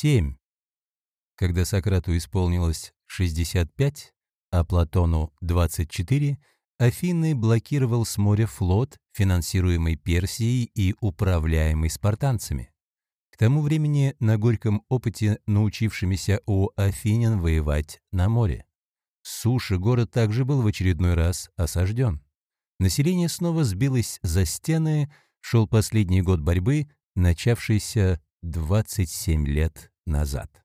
7. Когда Сократу исполнилось 65, а Платону 24, Афины блокировал с моря флот, финансируемый Персией и управляемый спартанцами. К тому времени на горьком опыте научившимися у афинян воевать на море. С суши город также был в очередной раз осажден. Население снова сбилось за стены, шел последний год борьбы, начавшийся 27 лет назад.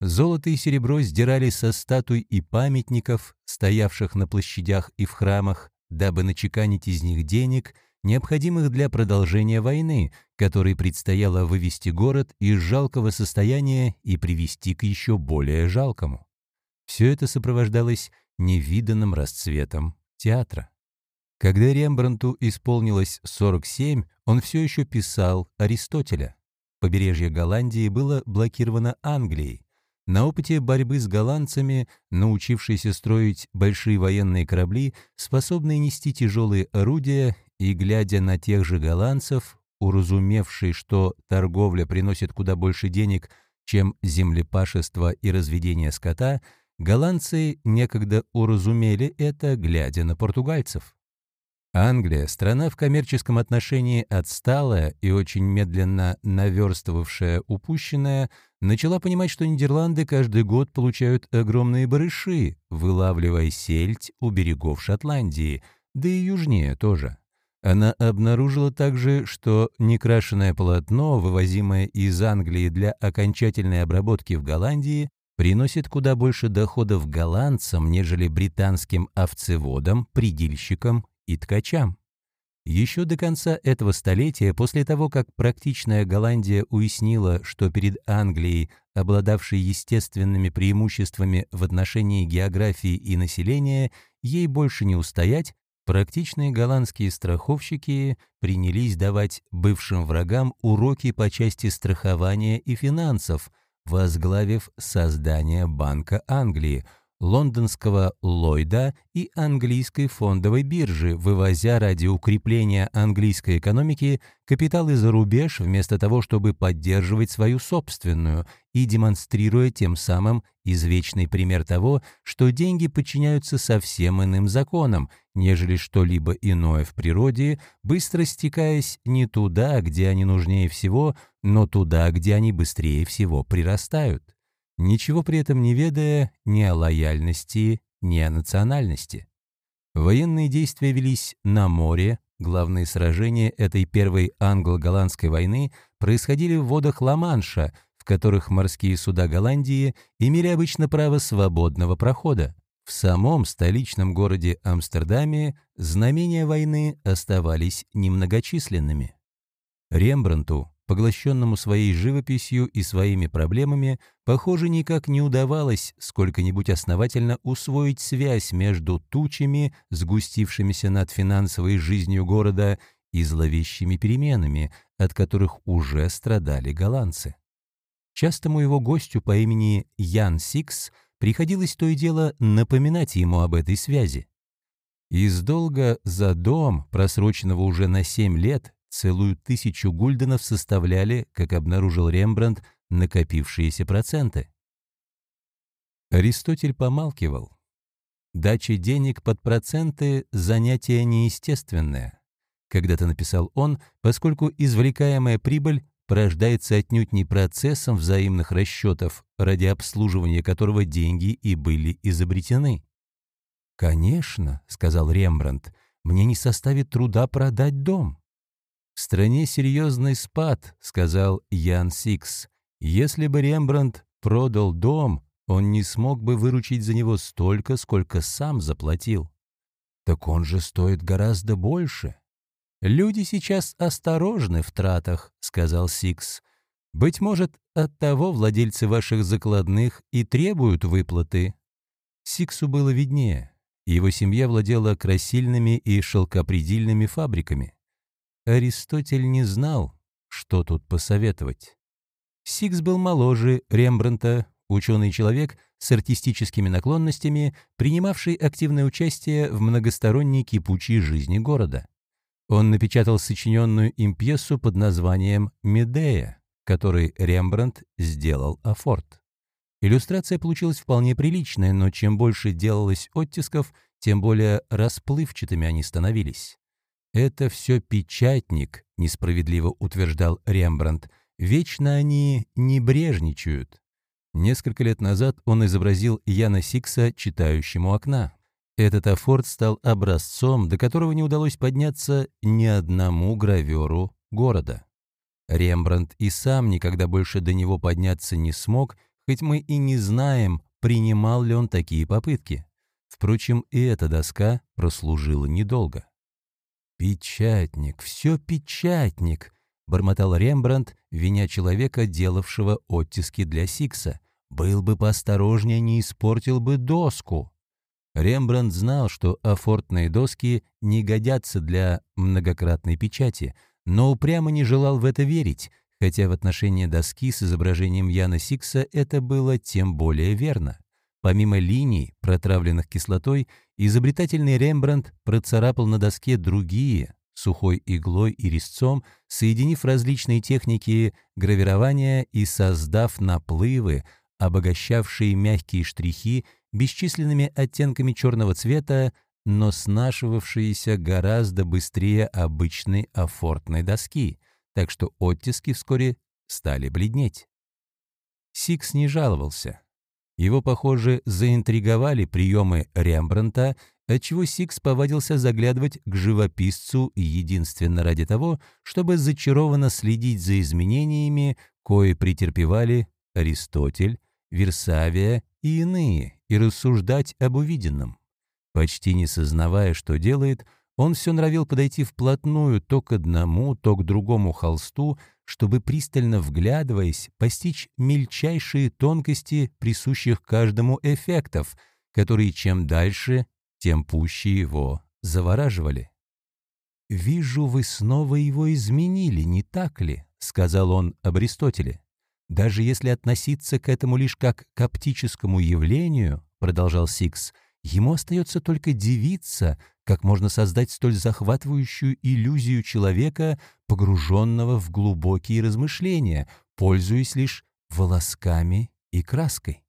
Золото и серебро сдирали со статуй и памятников, стоявших на площадях и в храмах, дабы начеканить из них денег, необходимых для продолжения войны, которой предстояло вывести город из жалкого состояния и привести к еще более жалкому. Все это сопровождалось невиданным расцветом театра. Когда Рембрандту исполнилось 47, он все еще писал Аристотеля. Побережье Голландии было блокировано Англией. На опыте борьбы с голландцами, научившийся строить большие военные корабли, способные нести тяжелые орудия, и, глядя на тех же голландцев, уразумевший, что торговля приносит куда больше денег, чем землепашество и разведение скота, голландцы некогда уразумели это, глядя на португальцев. Англия, страна в коммерческом отношении отсталая и очень медленно наверстывавшая упущенное, начала понимать, что Нидерланды каждый год получают огромные барыши, вылавливая сельдь у берегов Шотландии, да и южнее тоже. Она обнаружила также, что некрашенное полотно, вывозимое из Англии для окончательной обработки в Голландии, приносит куда больше доходов голландцам, нежели британским овцеводам, придильщикам и ткачам. Еще до конца этого столетия, после того, как практичная Голландия уяснила, что перед Англией, обладавшей естественными преимуществами в отношении географии и населения, ей больше не устоять, практичные голландские страховщики принялись давать бывшим врагам уроки по части страхования и финансов, возглавив создание Банка Англии – лондонского Ллойда и английской фондовой биржи, вывозя ради укрепления английской экономики капиталы за рубеж вместо того, чтобы поддерживать свою собственную и демонстрируя тем самым извечный пример того, что деньги подчиняются совсем иным законам, нежели что-либо иное в природе, быстро стекаясь не туда, где они нужнее всего, но туда, где они быстрее всего прирастают ничего при этом не ведая ни о лояльности, ни о национальности. Военные действия велись на море, главные сражения этой первой англо-голландской войны происходили в водах Ла-Манша, в которых морские суда Голландии имели обычно право свободного прохода. В самом столичном городе Амстердаме знамения войны оставались немногочисленными. Рембранту поглощенному своей живописью и своими проблемами, похоже, никак не удавалось сколько-нибудь основательно усвоить связь между тучами, сгустившимися над финансовой жизнью города, и зловещими переменами, от которых уже страдали голландцы. Частому его гостю по имени Ян Сикс приходилось то и дело напоминать ему об этой связи. Из долга за дом, просроченного уже на семь лет, Целую тысячу гульденов составляли, как обнаружил Рембрандт, накопившиеся проценты. Аристотель помалкивал. Дача денег под проценты – занятие неестественное. Когда-то написал он, поскольку извлекаемая прибыль порождается отнюдь не процессом взаимных расчетов, ради обслуживания которого деньги и были изобретены. «Конечно», — сказал Рембрандт, — «мне не составит труда продать дом. «В стране серьезный спад», — сказал Ян Сикс. «Если бы Рембрандт продал дом, он не смог бы выручить за него столько, сколько сам заплатил». «Так он же стоит гораздо больше». «Люди сейчас осторожны в тратах», — сказал Сикс. «Быть может, оттого владельцы ваших закладных и требуют выплаты». Сиксу было виднее. Его семья владела красильными и шелкопрядильными фабриками. Аристотель не знал, что тут посоветовать. Сикс был моложе Рембрандта, ученый человек с артистическими наклонностями, принимавший активное участие в многосторонней кипучей жизни города. Он напечатал сочиненную им пьесу под названием «Медея», к которой Рембрандт сделал офорт. Иллюстрация получилась вполне приличная, но чем больше делалось оттисков, тем более расплывчатыми они становились. «Это все печатник», — несправедливо утверждал Рембрандт. «Вечно они небрежничают». Несколько лет назад он изобразил Яна Сикса, читающему окна. Этот афорт стал образцом, до которого не удалось подняться ни одному граверу города. Рембрандт и сам никогда больше до него подняться не смог, хоть мы и не знаем, принимал ли он такие попытки. Впрочем, и эта доска прослужила недолго. «Печатник, все печатник», — бормотал Рембрандт, виня человека, делавшего оттиски для Сикса. «Был бы поосторожнее, не испортил бы доску». Рембрандт знал, что афортные доски не годятся для многократной печати, но упрямо не желал в это верить, хотя в отношении доски с изображением Яна Сикса это было тем более верно. Помимо линий, протравленных кислотой, изобретательный Рембрандт процарапал на доске другие, сухой иглой и резцом, соединив различные техники гравирования и создав наплывы, обогащавшие мягкие штрихи бесчисленными оттенками черного цвета, но снашивавшиеся гораздо быстрее обычной офортной доски, так что оттиски вскоре стали бледнеть. Сикс не жаловался. Его, похоже, заинтриговали приемы Рембрандта, отчего Сикс повадился заглядывать к живописцу единственно ради того, чтобы зачарованно следить за изменениями, кои претерпевали Аристотель, Версавия и иные, и рассуждать об увиденном. Почти не сознавая, что делает, он все норовил подойти вплотную то к одному, то к другому холсту, чтобы, пристально вглядываясь, постичь мельчайшие тонкости, присущих каждому эффектов, которые чем дальше, тем пуще его завораживали. «Вижу, вы снова его изменили, не так ли?» — сказал он об Аристотеле. «Даже если относиться к этому лишь как к оптическому явлению, — продолжал Сикс, — ему остается только дивиться, как можно создать столь захватывающую иллюзию человека, погруженного в глубокие размышления, пользуясь лишь волосками и краской.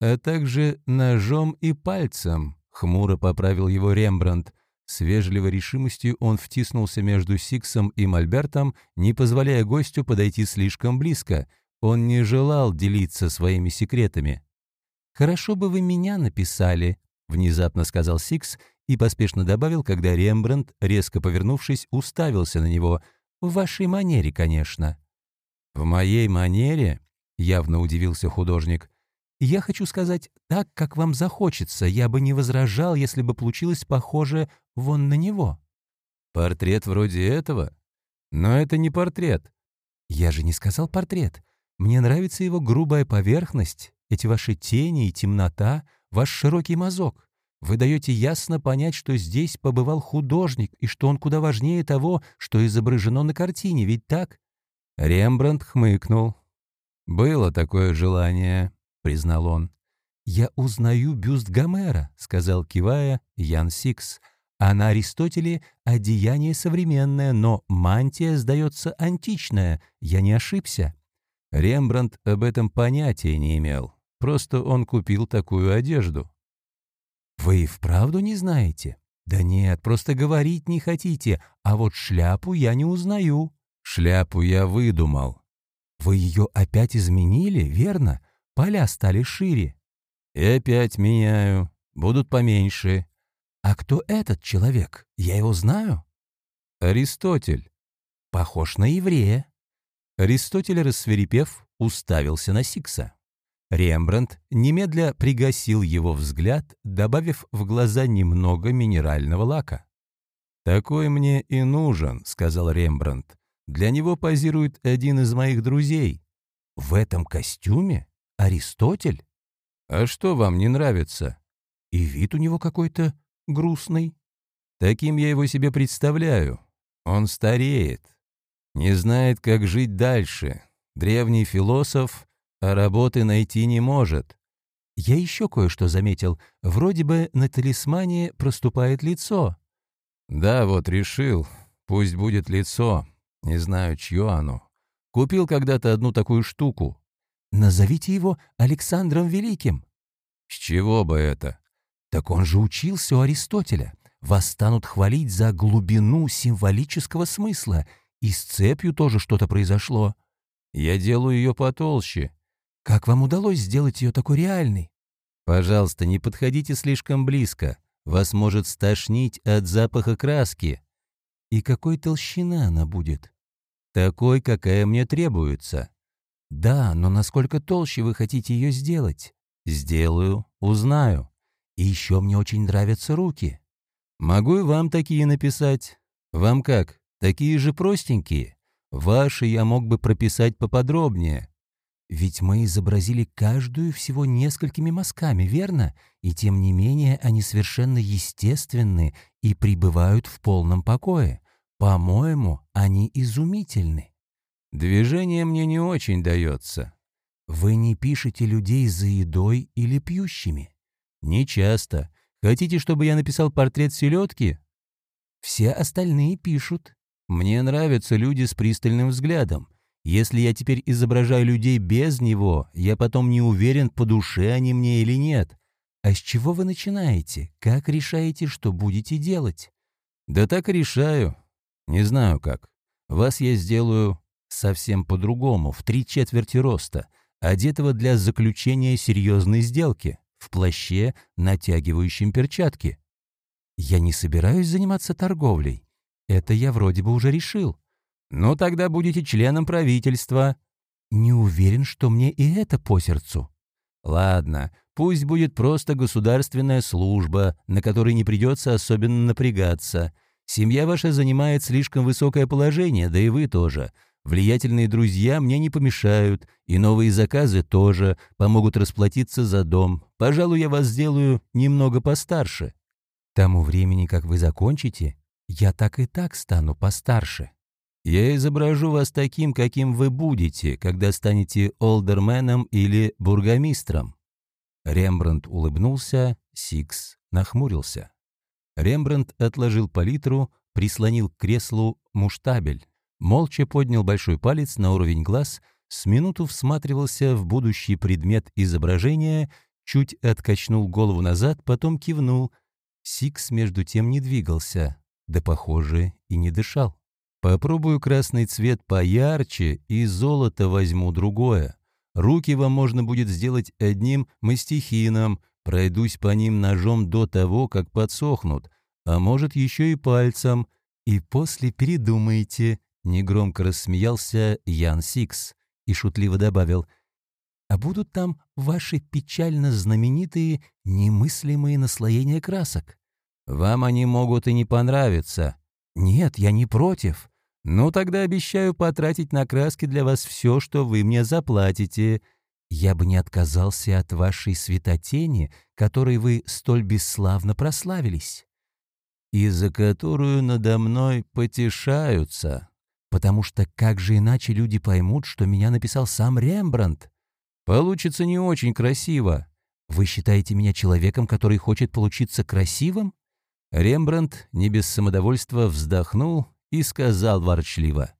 А также ножом и пальцем, хмуро поправил его Рембрандт. С вежливой решимостью он втиснулся между Сиксом и Мольбертом, не позволяя гостю подойти слишком близко. Он не желал делиться своими секретами. «Хорошо бы вы меня написали», — внезапно сказал Сикс и поспешно добавил, когда Рембрандт, резко повернувшись, уставился на него. «В вашей манере, конечно». «В моей манере?» — явно удивился художник. «Я хочу сказать, так, как вам захочется. Я бы не возражал, если бы получилось похоже вон на него». «Портрет вроде этого? Но это не портрет». «Я же не сказал портрет. Мне нравится его грубая поверхность, эти ваши тени и темнота, ваш широкий мазок. Вы даете ясно понять, что здесь побывал художник и что он куда важнее того, что изображено на картине, ведь так?» Рембрандт хмыкнул. «Было такое желание», — признал он. «Я узнаю бюст Гомера», — сказал, кивая, Ян Сикс. «А на Аристотеле одеяние современное, но мантия, сдается, античная. Я не ошибся». Рембрандт об этом понятия не имел. Просто он купил такую одежду. «Вы и вправду не знаете?» «Да нет, просто говорить не хотите, а вот шляпу я не узнаю». «Шляпу я выдумал». «Вы ее опять изменили, верно? Поля стали шире». «И опять меняю. Будут поменьше». «А кто этот человек? Я его знаю?» «Аристотель». «Похож на еврея». Аристотель, рассверепев, уставился на Сикса. Рембрандт немедля пригасил его взгляд, добавив в глаза немного минерального лака. «Такой мне и нужен», — сказал Рембрандт. «Для него позирует один из моих друзей». «В этом костюме? Аристотель?» «А что вам не нравится?» «И вид у него какой-то грустный». «Таким я его себе представляю. Он стареет, не знает, как жить дальше. Древний философ а работы найти не может. Я еще кое-что заметил. Вроде бы на талисмане проступает лицо. Да, вот решил. Пусть будет лицо. Не знаю, чье оно. Купил когда-то одну такую штуку». «Назовите его Александром Великим». «С чего бы это?» «Так он же учился у Аристотеля. Вас станут хвалить за глубину символического смысла. И с цепью тоже что-то произошло». «Я делаю ее потолще». «Как вам удалось сделать ее такой реальной?» «Пожалуйста, не подходите слишком близко. Вас может стошнить от запаха краски». «И какой толщина она будет?» «Такой, какая мне требуется». «Да, но насколько толще вы хотите ее сделать?» «Сделаю, узнаю. И еще мне очень нравятся руки». «Могу и вам такие написать. Вам как, такие же простенькие? Ваши я мог бы прописать поподробнее». Ведь мы изобразили каждую всего несколькими мазками, верно? И тем не менее они совершенно естественны и пребывают в полном покое. По-моему, они изумительны. Движение мне не очень дается. Вы не пишете людей за едой или пьющими? Не часто. Хотите, чтобы я написал портрет селедки? Все остальные пишут. Мне нравятся люди с пристальным взглядом. Если я теперь изображаю людей без него, я потом не уверен, по душе они мне или нет. А с чего вы начинаете? Как решаете, что будете делать? Да так и решаю. Не знаю как. Вас я сделаю совсем по-другому, в три четверти роста, одетого для заключения серьезной сделки, в плаще, натягивающем перчатки. Я не собираюсь заниматься торговлей. Это я вроде бы уже решил. «Ну, тогда будете членом правительства». «Не уверен, что мне и это по сердцу». «Ладно, пусть будет просто государственная служба, на которой не придется особенно напрягаться. Семья ваша занимает слишком высокое положение, да и вы тоже. Влиятельные друзья мне не помешают, и новые заказы тоже помогут расплатиться за дом. Пожалуй, я вас сделаю немного постарше». «Тому времени, как вы закончите, я так и так стану постарше». Я изображу вас таким, каким вы будете, когда станете олдерменом или бургомистром». Рембрандт улыбнулся, Сикс нахмурился. Рембрандт отложил палитру, прислонил к креслу муштабель, молча поднял большой палец на уровень глаз, с минуту всматривался в будущий предмет изображения, чуть откачнул голову назад, потом кивнул. Сикс между тем не двигался, да, похоже, и не дышал. Попробую красный цвет поярче и золото возьму другое. Руки вам можно будет сделать одним мастихином, пройдусь по ним ножом до того, как подсохнут, а может еще и пальцем, и после передумаете», — негромко рассмеялся Ян Сикс и шутливо добавил, «А будут там ваши печально знаменитые немыслимые наслоения красок? Вам они могут и не понравиться». «Нет, я не против. «Ну, тогда обещаю потратить на краски для вас все, что вы мне заплатите. Я бы не отказался от вашей светотени, которой вы столь бесславно прославились, и за которую надо мной потешаются, потому что как же иначе люди поймут, что меня написал сам Рембрандт? Получится не очень красиво. Вы считаете меня человеком, который хочет получиться красивым?» Рембрандт не без самодовольства вздохнул и сказал ворчливо.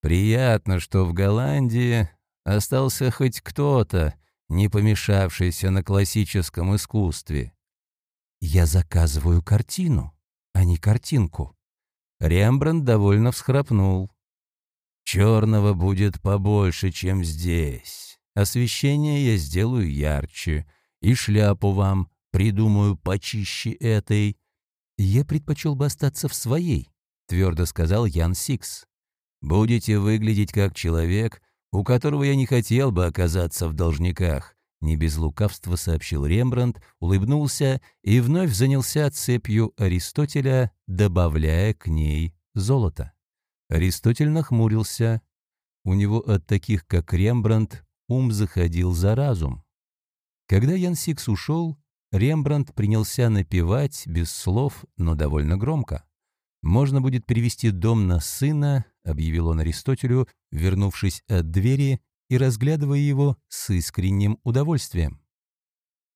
«Приятно, что в Голландии остался хоть кто-то, не помешавшийся на классическом искусстве». «Я заказываю картину, а не картинку». Рембрандт довольно всхрапнул. «Черного будет побольше, чем здесь. Освещение я сделаю ярче, и шляпу вам придумаю почище этой. Я предпочел бы остаться в своей, твердо сказал Ян Сикс. «Будете выглядеть как человек, у которого я не хотел бы оказаться в должниках», не без лукавства сообщил Рембрандт, улыбнулся и вновь занялся цепью Аристотеля, добавляя к ней золото. Аристотель нахмурился. У него от таких, как Рембрандт, ум заходил за разум. Когда Ян Сикс ушел, Рембрандт принялся напевать без слов, но довольно громко. «Можно будет перевести дом на сына», — объявил он Аристотелю, вернувшись от двери и разглядывая его с искренним удовольствием.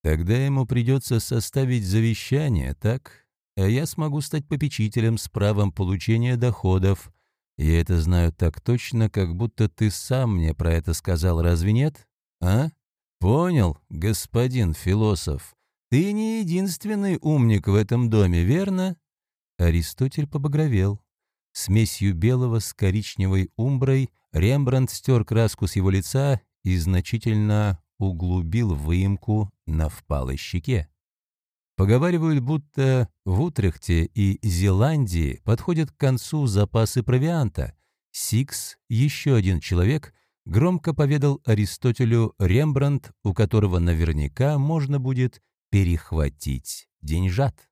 «Тогда ему придется составить завещание, так? А я смогу стать попечителем с правом получения доходов. Я это знаю так точно, как будто ты сам мне про это сказал, разве нет? А? Понял, господин философ. Ты не единственный умник в этом доме, верно? Аристотель побагровел. Смесью белого с коричневой умброй Рембрандт стер краску с его лица и значительно углубил выемку на впалой щеке. Поговаривают, будто в Утрехте и Зеландии подходят к концу запасы провианта. Сикс, еще один человек, громко поведал Аристотелю Рембрандт, у которого наверняка можно будет перехватить деньжат.